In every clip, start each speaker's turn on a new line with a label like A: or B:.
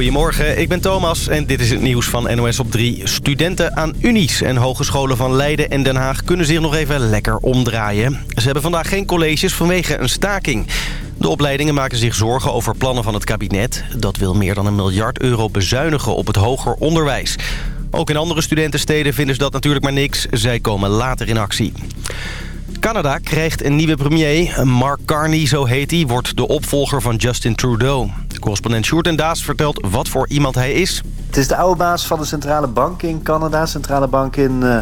A: Goedemorgen, ik ben Thomas en dit is het nieuws van NOS op 3. Studenten aan unies en hogescholen van Leiden en Den Haag kunnen zich nog even lekker omdraaien. Ze hebben vandaag geen colleges vanwege een staking. De opleidingen maken zich zorgen over plannen van het kabinet. Dat wil meer dan een miljard euro bezuinigen op het hoger onderwijs. Ook in andere studentensteden vinden ze dat natuurlijk maar niks. Zij komen later in actie. Canada krijgt een nieuwe premier. Mark Carney, zo heet hij, wordt de opvolger van Justin Trudeau. Correspondent Sjoerd en Daas vertelt wat voor iemand hij is.
B: Het is de oude baas van de centrale bank in Canada. Centrale bank in uh,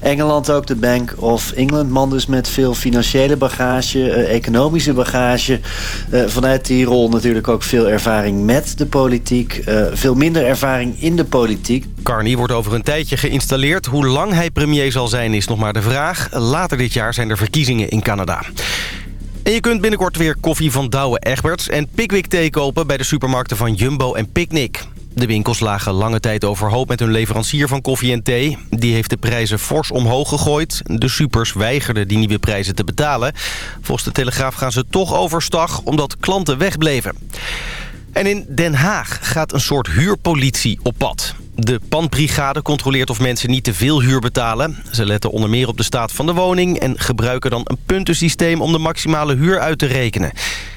B: Engeland ook, de Bank of England. Man dus met veel financiële bagage, uh, economische bagage. Uh, vanuit die rol natuurlijk ook veel ervaring met de politiek. veel minder ervaring in de politiek.
A: Carney wordt over een tijdje geïnstalleerd. Hoe lang hij premier zal zijn is nog maar de vraag. Later dit jaar zijn er verkiezingen in Canada. En je kunt binnenkort weer koffie van Douwe Egberts en Pickwick thee kopen bij de supermarkten van Jumbo en Picnic. De winkels lagen lange tijd overhoop met hun leverancier van koffie en thee. Die heeft de prijzen fors omhoog gegooid. De supers weigerden die nieuwe prijzen te betalen. Volgens de Telegraaf gaan ze toch overstag omdat klanten wegbleven. En in Den Haag gaat een soort huurpolitie op pad. De pandbrigade controleert of mensen niet te veel huur betalen. Ze letten onder meer op de staat van de woning... en gebruiken dan een puntensysteem om de maximale huur uit te rekenen.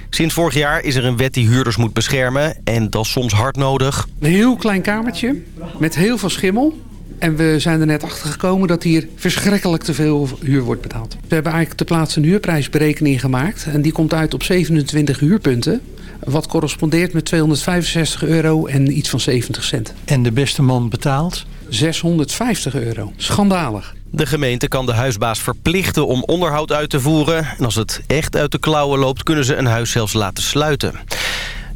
A: Sinds vorig jaar is er een wet die huurders moet beschermen. En dat is soms hard nodig.
C: Een heel klein kamertje met heel veel schimmel. En we zijn er net achter gekomen dat hier verschrikkelijk te veel huur wordt betaald. We hebben eigenlijk te plaatse een huurprijsberekening gemaakt. En die komt uit op 27 huurpunten. Wat correspondeert met 265 euro en iets van 70 cent.
D: En de beste man betaalt?
C: 650 euro. Schandalig.
A: De gemeente kan de huisbaas verplichten om onderhoud uit te voeren. En als het echt uit de klauwen loopt, kunnen ze een huis zelfs laten sluiten.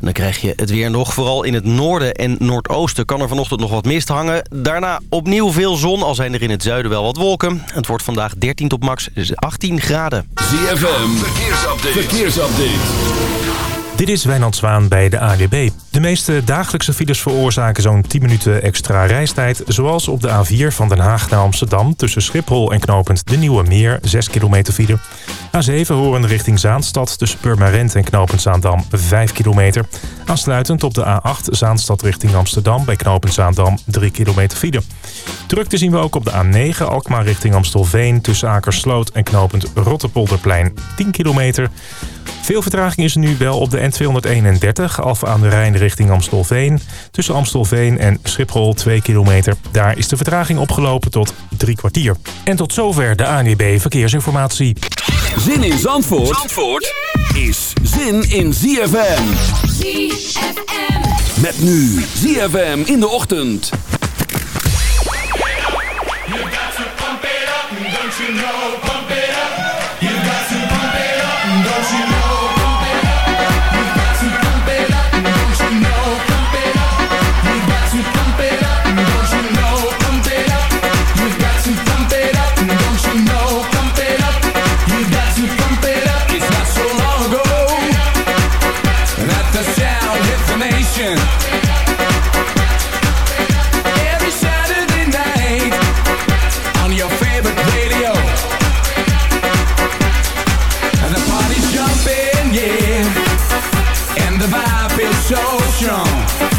A: dan krijg je het weer nog. Vooral in het noorden en noordoosten kan er vanochtend nog wat mist hangen. Daarna opnieuw veel zon, al zijn er in het zuiden wel wat wolken. Het wordt vandaag 13 tot max 18 graden.
E: ZFM, verkeersupdate. verkeersupdate.
F: Dit is Wijnand Zwaan bij de ADB. De meeste dagelijkse files veroorzaken zo'n 10 minuten extra reistijd... zoals op de A4 van Den Haag naar Amsterdam... tussen Schiphol en knooppunt De Nieuwe Meer, 6 kilometer file. A7 horen richting Zaanstad tussen Purmerend en knooppunt Zaandam, 5 kilometer. Aansluitend op de A8 Zaanstad richting Amsterdam... bij knooppunt Zaandam, 3 kilometer file. Drukte zien we ook op de A9 Alkmaar richting Amstelveen... tussen Akersloot en knooppunt Rotterpolderplein, 10 kilometer... Veel vertraging is er nu wel op de 231 af aan de Rijn richting Amstelveen. Tussen Amstelveen en Schiphol 2 kilometer. Daar is de vertraging opgelopen tot drie kwartier. En tot zover de ANWB Verkeersinformatie.
E: Zin in Zandvoort, Zandvoort is zin in ZFM. ZFM. Met nu ZFM in de ochtend.
G: You
H: got to pump it up. motion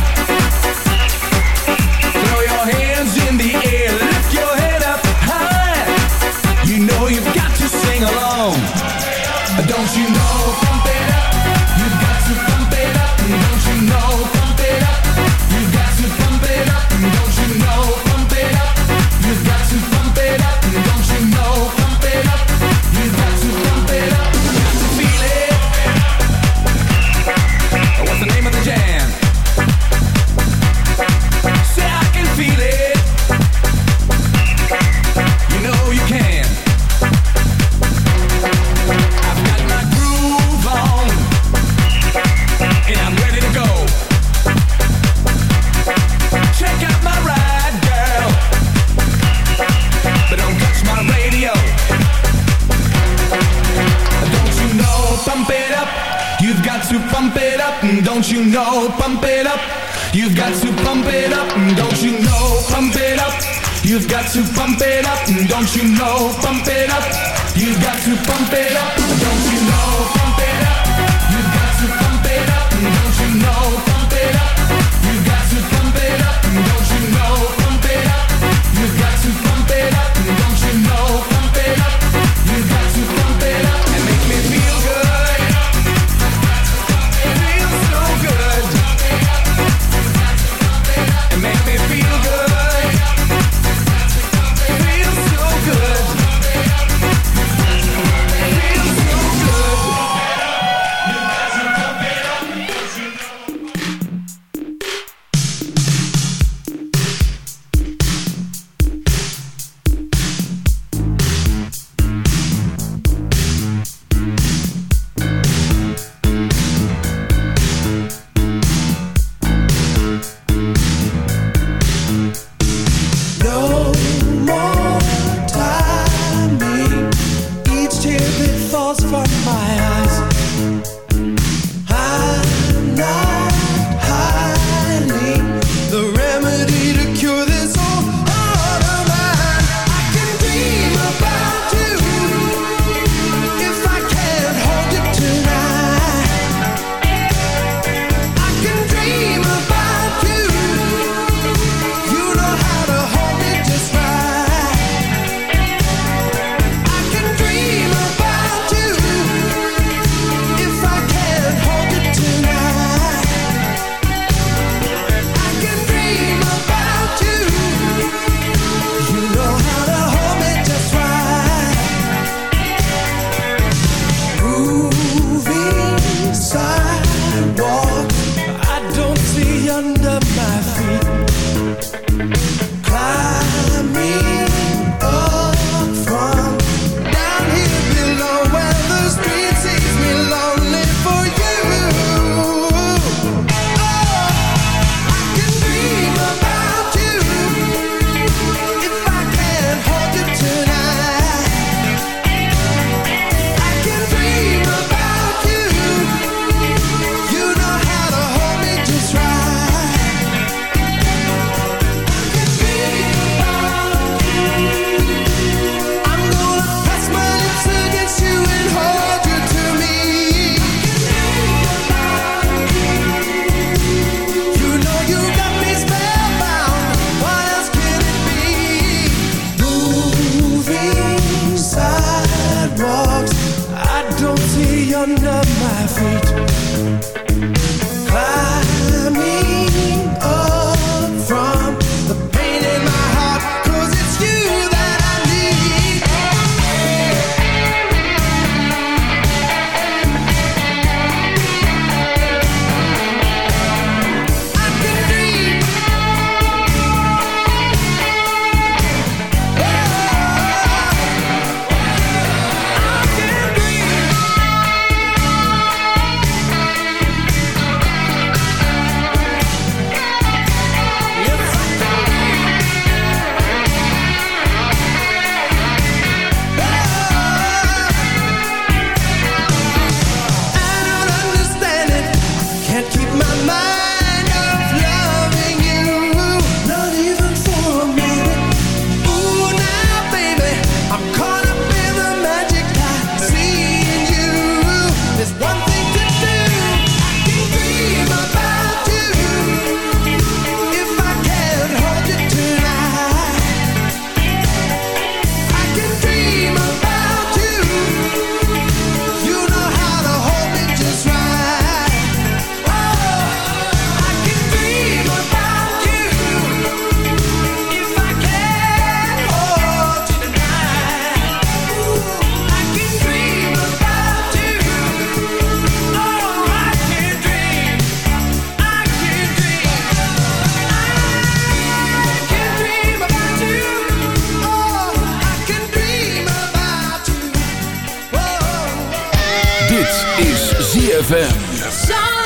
H: together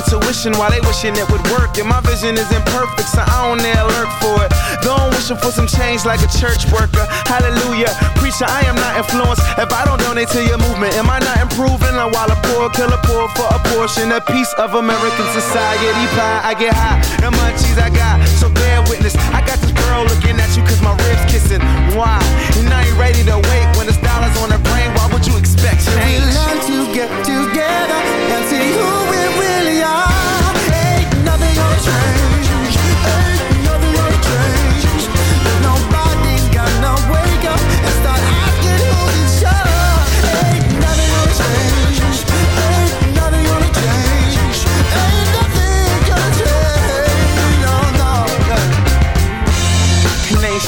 H: intuition while they wishing it would work. And my vision is imperfect, so I don't dare alert for it. Don't wishing for some change like a church worker. Hallelujah. Preacher, I am not influenced. If I don't donate to your movement, am I not improving? Or while a poor killer poor for a portion, a piece of American society pie, I get high. And munchies I got, so bear witness. I got this girl looking at you cause my ribs kissing. Why? And I ain't ready to wait when the dollars on the brain. Why would you expect change?
I: We learn to get together and see who we really are. Ain't nothing gonna change.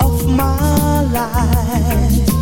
I: Of my life.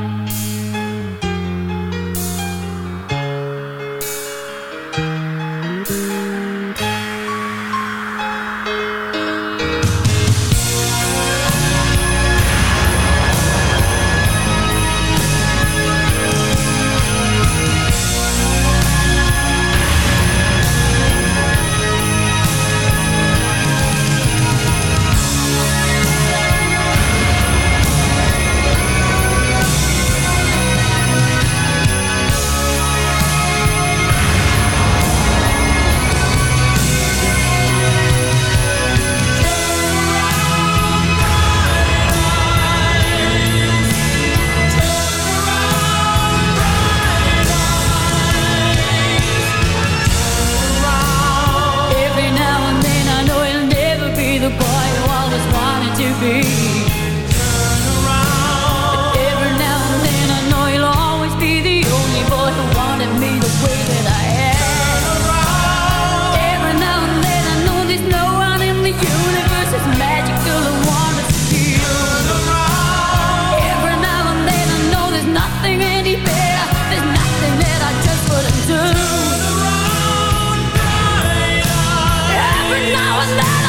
J: was not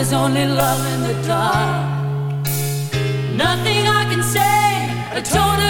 J: there's only love in the dark. Nothing I can say, a total eclipse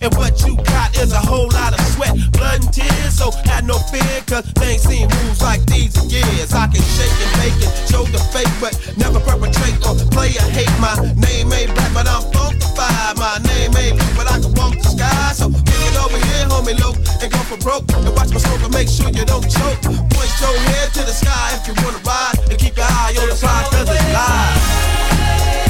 K: and what you got is a whole lot of sweat, blood, and tears. So had no fear, cause they ain't seen moves like these in years. I can shake and bake and show the fake, but never perpetrate or play or hate. My name ain't rap, but I'm funkified. My name ain't blue, but I can walk the sky. So kick it over here, homie, low, and go for broke. And watch my smoke and make sure you don't choke. Point your head to the sky if you wanna ride, and keep your eye on the prize, cause it's live.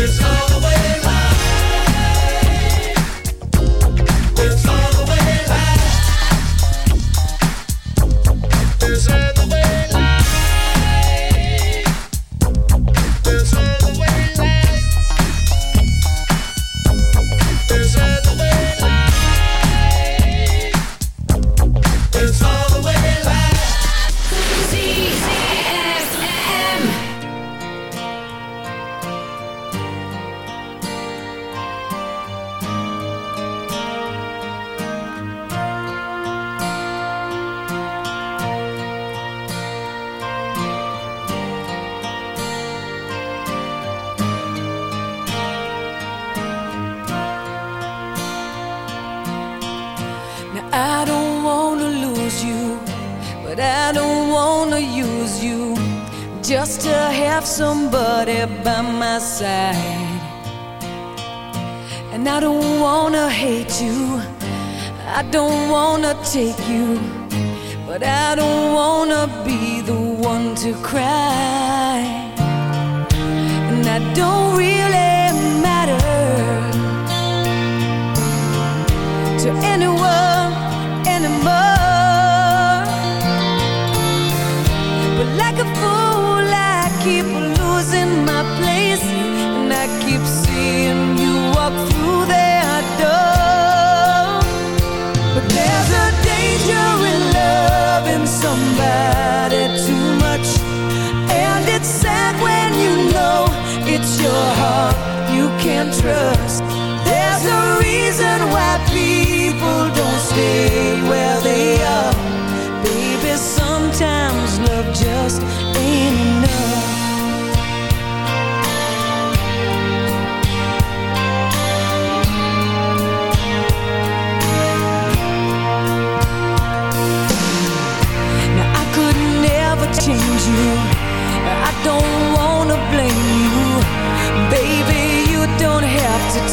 I: It's all
L: I don't wanna take you, but I don't wanna be the one to cry. And I don't really It's your heart you can't trust. There's a reason why people don't stay where they are. Baby, sometimes love just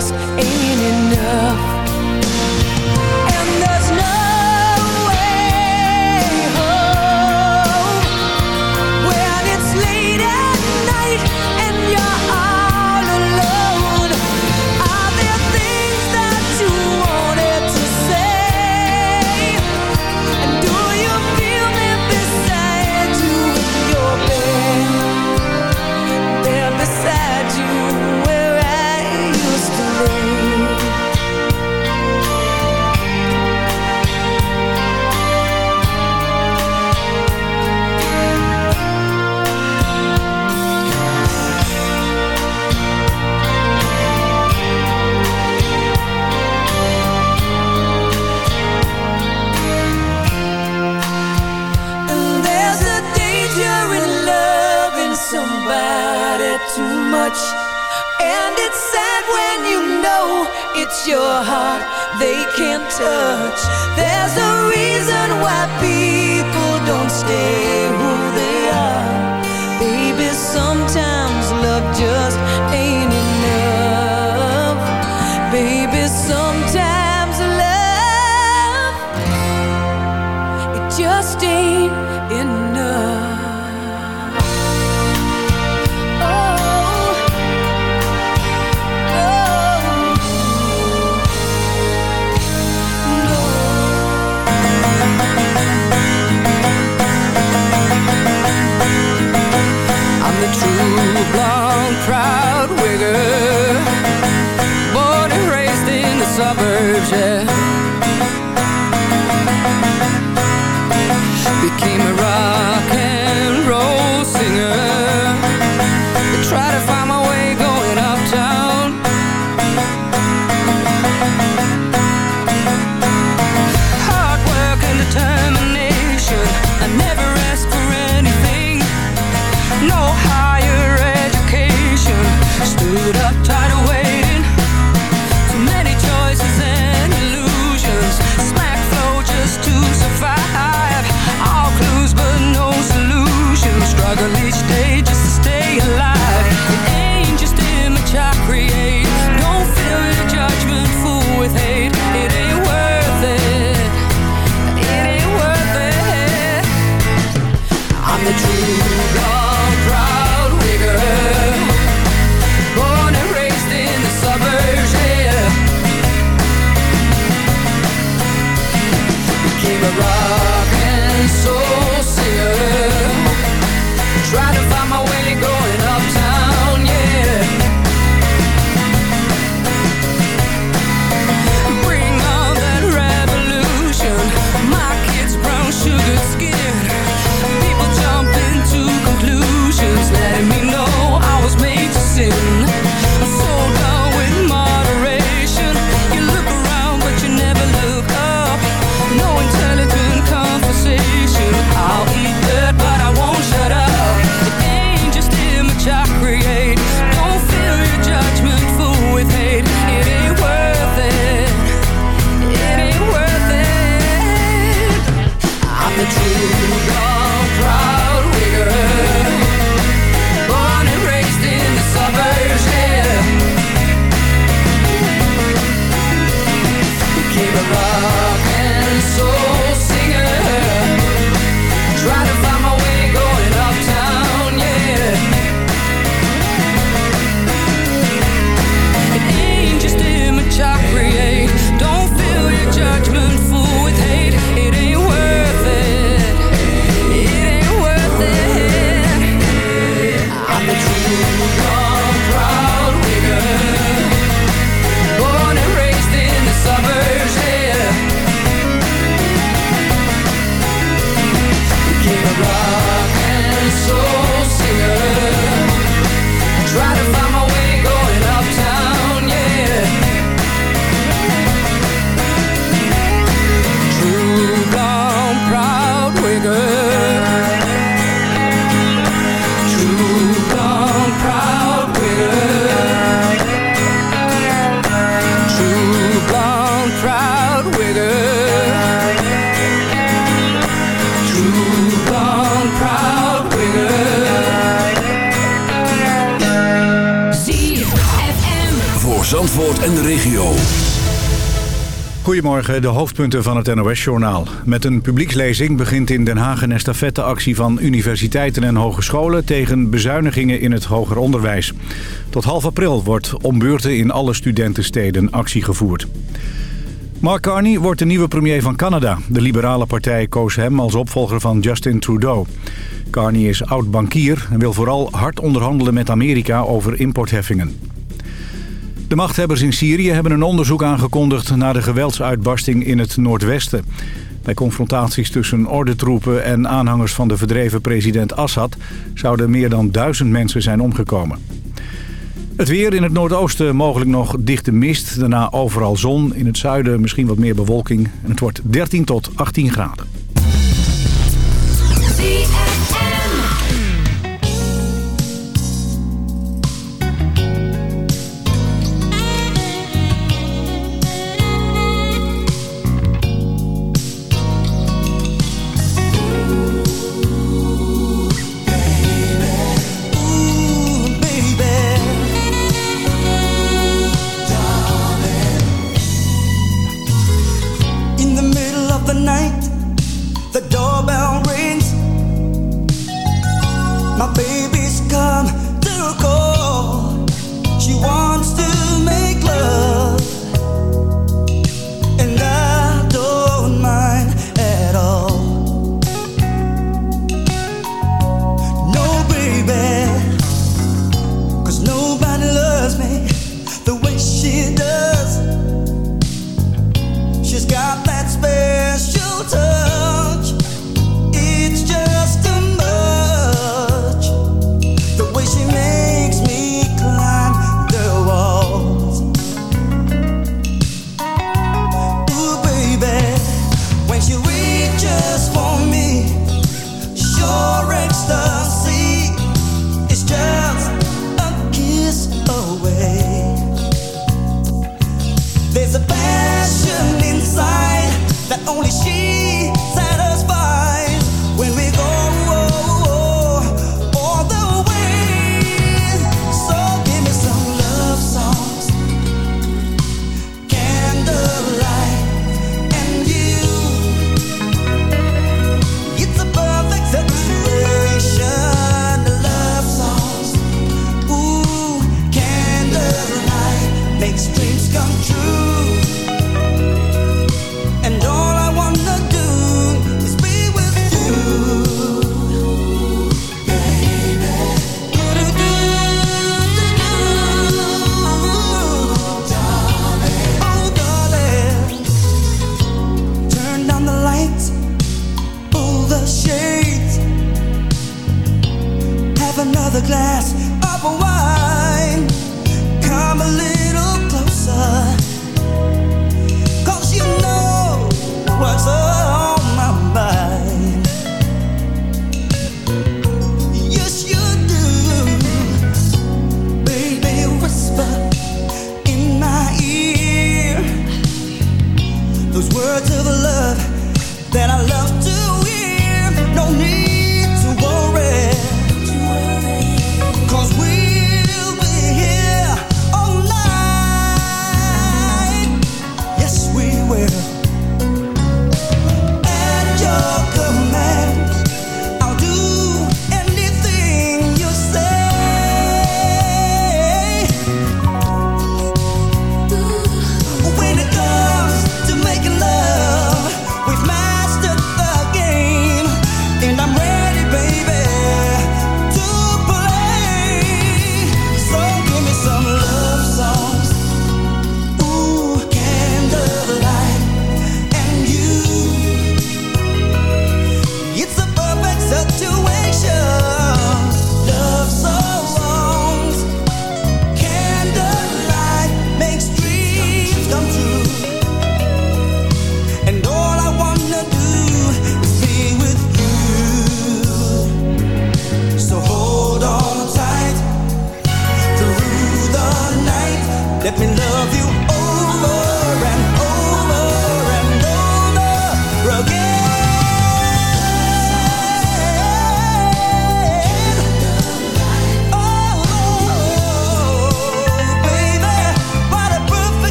L: lost it's your heart they can't touch. There's a reason why people don't stay.
E: De
M: hoofdpunten van het NOS-journaal. Met een publiekslezing begint in Den Haag een estafetteactie van universiteiten en hogescholen... tegen bezuinigingen in het hoger onderwijs. Tot half april wordt om beurten in alle studentensteden actie gevoerd. Mark Carney wordt de nieuwe premier van Canada. De liberale partij koos hem als opvolger van Justin Trudeau. Carney is oud-bankier en wil vooral hard onderhandelen met Amerika over importheffingen. De machthebbers in Syrië hebben een onderzoek aangekondigd... naar de geweldsuitbarsting in het noordwesten. Bij confrontaties tussen ordentroepen en aanhangers van de verdreven president Assad... zouden meer dan duizend mensen zijn omgekomen. Het weer in het noordoosten mogelijk nog dichte mist. Daarna overal zon. In het zuiden misschien wat meer bewolking. En het wordt 13 tot 18 graden.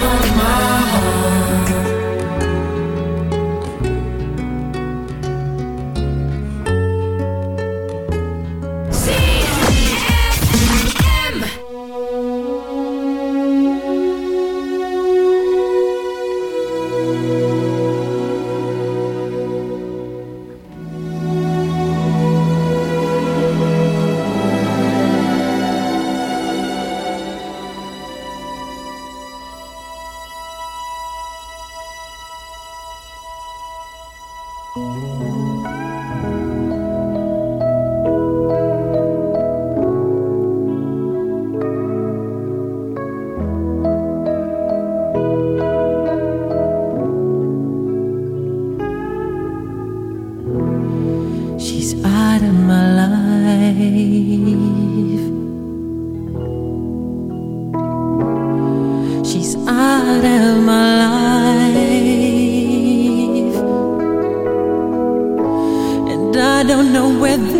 N: shape of my
I: life. And I don't know whether